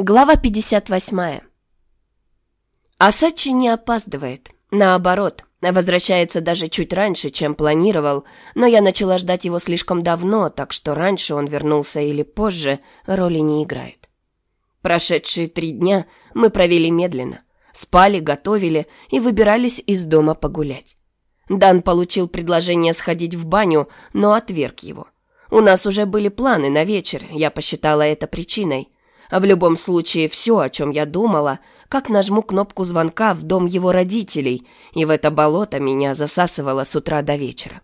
Глава 58. Асачи не опаздывает. Наоборот, возвращается даже чуть раньше, чем планировал, но я начала ждать его слишком давно, так что раньше он вернулся или позже, роли не играет. Прошедшие три дня мы провели медленно. Спали, готовили и выбирались из дома погулять. Дан получил предложение сходить в баню, но отверг его. У нас уже были планы на вечер, я посчитала это причиной – в любом случае, все, о чем я думала, как нажму кнопку звонка в дом его родителей, и в это болото меня засасывало с утра до вечера.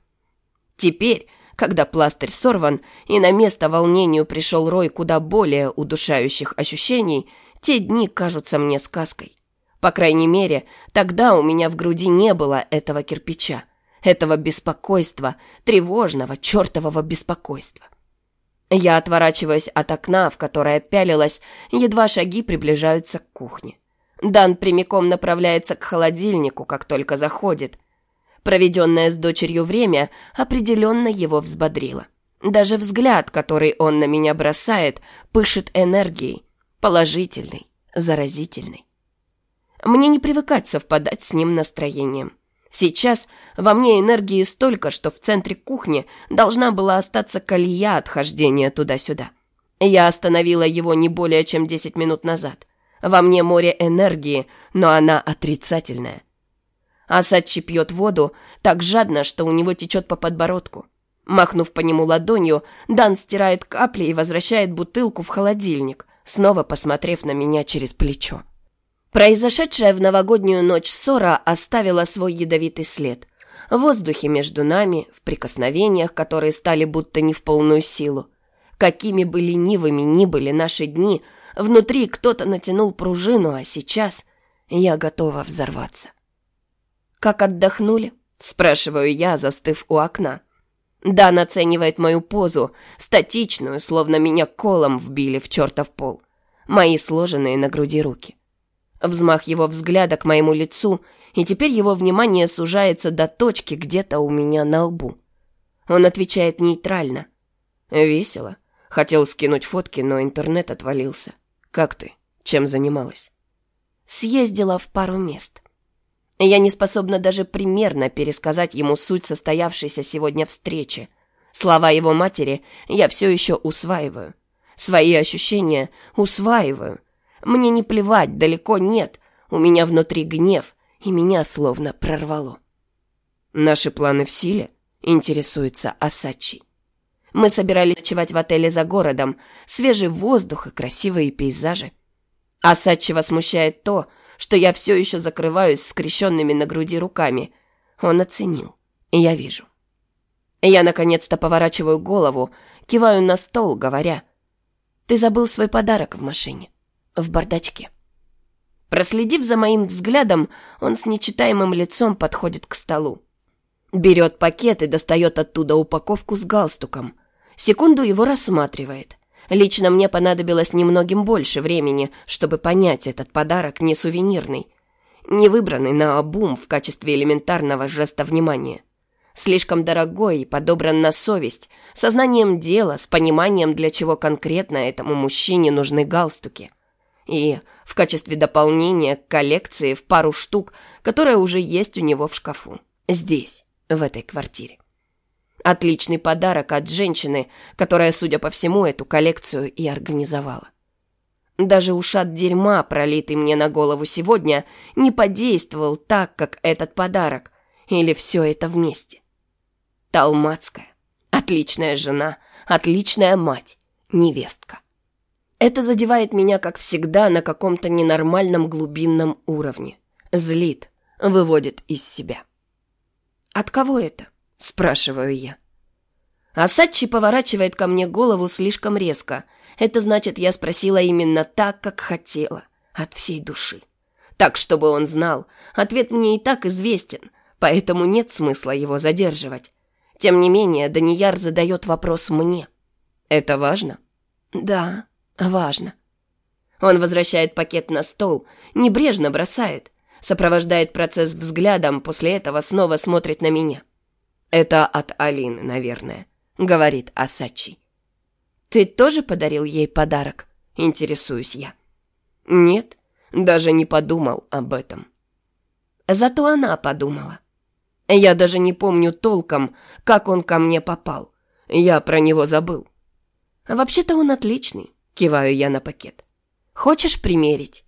Теперь, когда пластырь сорван, и на место волнению пришел рой куда более удушающих ощущений, те дни кажутся мне сказкой. По крайней мере, тогда у меня в груди не было этого кирпича, этого беспокойства, тревожного, чертового беспокойства. Я отворачиваюсь от окна, в которое пялилась, едва шаги приближаются к кухне. Дан прямиком направляется к холодильнику, как только заходит. Проведенное с дочерью время определенно его взбодрило. Даже взгляд, который он на меня бросает, пышет энергией, положительной, заразительной. Мне не привыкать совпадать с ним настроением. Сейчас во мне энергии столько, что в центре кухни должна была остаться колея отхождения туда-сюда. Я остановила его не более чем 10 минут назад. Во мне море энергии, но она отрицательная. Асадчи пьет воду так жадно, что у него течет по подбородку. Махнув по нему ладонью, Дан стирает капли и возвращает бутылку в холодильник, снова посмотрев на меня через плечо. Произошедшая в новогоднюю ночь ссора оставила свой ядовитый след. В воздухе между нами, в прикосновениях, которые стали будто не в полную силу. Какими бы ленивыми ни были наши дни, внутри кто-то натянул пружину, а сейчас я готова взорваться. «Как отдохнули?» – спрашиваю я, застыв у окна. Дан оценивает мою позу, статичную, словно меня колом вбили в чертов пол. Мои сложенные на груди руки. Взмах его взгляда к моему лицу, и теперь его внимание сужается до точки где-то у меня на лбу. Он отвечает нейтрально. «Весело. Хотел скинуть фотки, но интернет отвалился. Как ты? Чем занималась?» Съездила в пару мест. Я не способна даже примерно пересказать ему суть состоявшейся сегодня встречи. Слова его матери я все еще усваиваю. Свои ощущения усваиваю, мне не плевать, далеко нет. У меня внутри гнев, и меня словно прорвало. Наши планы в силе, интересуется Асачи. Мы собирались ночевать в отеле за городом, свежий воздух и красивые пейзажи. Асачи смущает то, что я все еще закрываюсь скрещенными на груди руками. Он оценил, и я вижу. Я наконец-то поворачиваю голову, киваю на стол, говоря, «Ты забыл свой подарок в машине» в бардачке. Проследив за моим взглядом, он с нечитаемым лицом подходит к столу. Берет пакет и достает оттуда упаковку с галстуком. Секунду его рассматривает. Лично мне понадобилось немногим больше времени, чтобы понять, этот подарок не сувенирный, не выбранный на обум в качестве элементарного жеста внимания. Слишком дорогой и подобран на совесть, сознанием дела, с пониманием, для чего конкретно этому мужчине нужны галстуки – и в качестве дополнения к коллекции в пару штук, которая уже есть у него в шкафу. Здесь, в этой квартире. Отличный подарок от женщины, которая, судя по всему, эту коллекцию и организовала. Даже ушат дерьма, пролитый мне на голову сегодня, не подействовал так, как этот подарок. Или все это вместе. Талмацкая. Отличная жена, отличная мать, невестка. Это задевает меня, как всегда, на каком-то ненормальном глубинном уровне. Злит, выводит из себя. «От кого это?» – спрашиваю я. Асачи поворачивает ко мне голову слишком резко. Это значит, я спросила именно так, как хотела, от всей души. Так, чтобы он знал, ответ мне и так известен, поэтому нет смысла его задерживать. Тем не менее, Данияр задает вопрос мне. «Это важно?» «Да», Важно. Он возвращает пакет на стол, небрежно бросает, сопровождает процесс взглядом, после этого снова смотрит на меня. «Это от Алины, наверное», — говорит Асачи. «Ты тоже подарил ей подарок?» — интересуюсь я. Нет, даже не подумал об этом. Зато она подумала. Я даже не помню толком, как он ко мне попал. Я про него забыл. Вообще-то он отличный, киваю я на пакет. Хочешь примерить?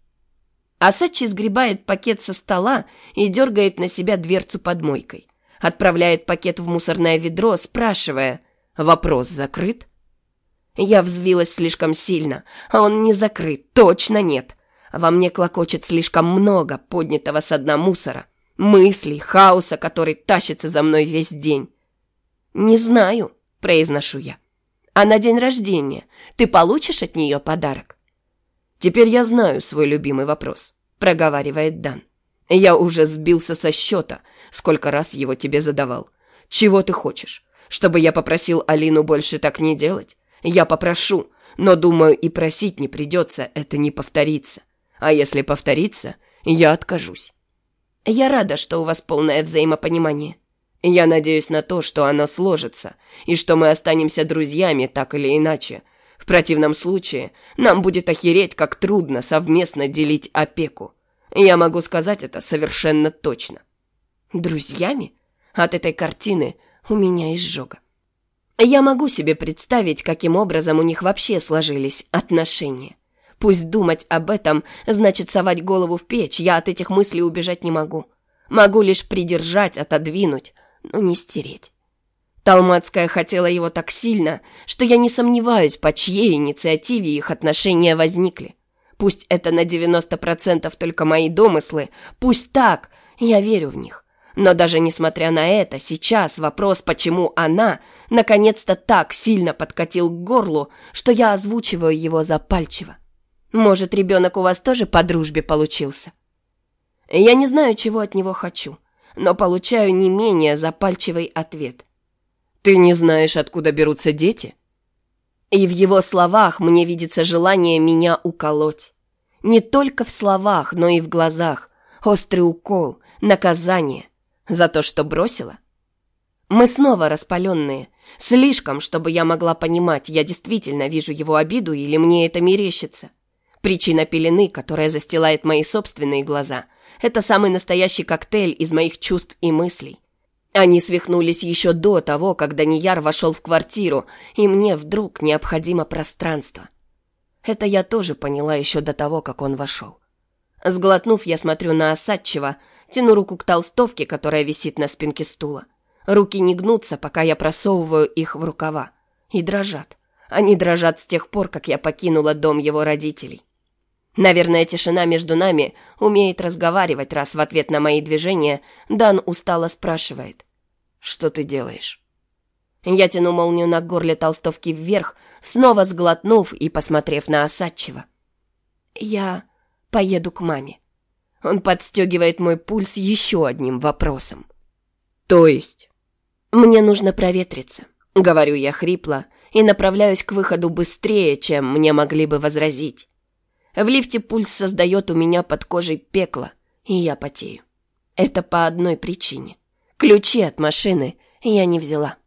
Асачи сгребает пакет со стола и дергает на себя дверцу под мойкой. Отправляет пакет в мусорное ведро, спрашивая, вопрос закрыт? Я взвилась слишком сильно, а он не закрыт, точно нет. Во мне клокочет слишком много поднятого со дна мусора, мыслей, хаоса, который тащится за мной весь день. «Не знаю», — произношу я. «А на день рождения ты получишь от нее подарок?» «Теперь я знаю свой любимый вопрос», — проговаривает Дан. «Я уже сбился со счета, сколько раз его тебе задавал. Чего ты хочешь? Чтобы я попросил Алину больше так не делать? Я попрошу, но, думаю, и просить не придется, это не повторится. А если повторится, я откажусь. Я рада, что у вас полное взаимопонимание. Я надеюсь на то, что оно сложится, и что мы останемся друзьями так или иначе. В противном случае нам будет охереть, как трудно совместно делить опеку. Я могу сказать это совершенно точно. Друзьями? От этой картины у меня изжога. Я могу себе представить, каким образом у них вообще сложились отношения. Пусть думать об этом значит совать голову в печь, я от этих мыслей убежать не могу. Могу лишь придержать, отодвинуть, но не стереть. Талмацкая хотела его так сильно, что я не сомневаюсь, по чьей инициативе их отношения возникли. Пусть это на 90% только мои домыслы, пусть так, я верю в них. Но даже несмотря на это, сейчас вопрос, почему она наконец-то так сильно подкатил к горлу, что я озвучиваю его запальчиво. Может, ребенок у вас тоже по дружбе получился? Я не знаю, чего от него хочу, но получаю не менее запальчивый ответ. Ты не знаешь, откуда берутся дети? И в его словах мне видится желание меня уколоть. Не только в словах, но и в глазах. Острый укол, наказание. За то, что бросила? Мы снова распаленные, Слишком, чтобы я могла понимать, я действительно вижу его обиду или мне это мерещится. Причина пелены, которая застилает мои собственные глаза, это самый настоящий коктейль из моих чувств и мыслей. Они свихнулись еще до того, как Данияр вошел в квартиру, и мне вдруг необходимо пространство. Это я тоже поняла еще до того, как он вошел. Сглотнув, я смотрю на Осадчева, тяну руку к толстовке, которая висит на спинке стула. Руки не гнутся, пока я просовываю их в рукава. И дрожат. Они дрожат с тех пор, как я покинула дом его родителей. Наверное, тишина между нами умеет разговаривать, раз в ответ на мои движения Дан устало спрашивает. «Что ты делаешь?» Я тяну молнию на горле толстовки вверх, снова сглотнув и посмотрев на Осадчева. «Я поеду к маме». Он подстегивает мой пульс еще одним вопросом. «То есть?» «Мне нужно проветриться», — говорю я хрипло и направляюсь к выходу быстрее, чем мне могли бы возразить. В лифте пульс создает у меня под кожей пекло, и я потею. Это по одной причине. Ключи от машины я не взяла.